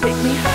Take me high.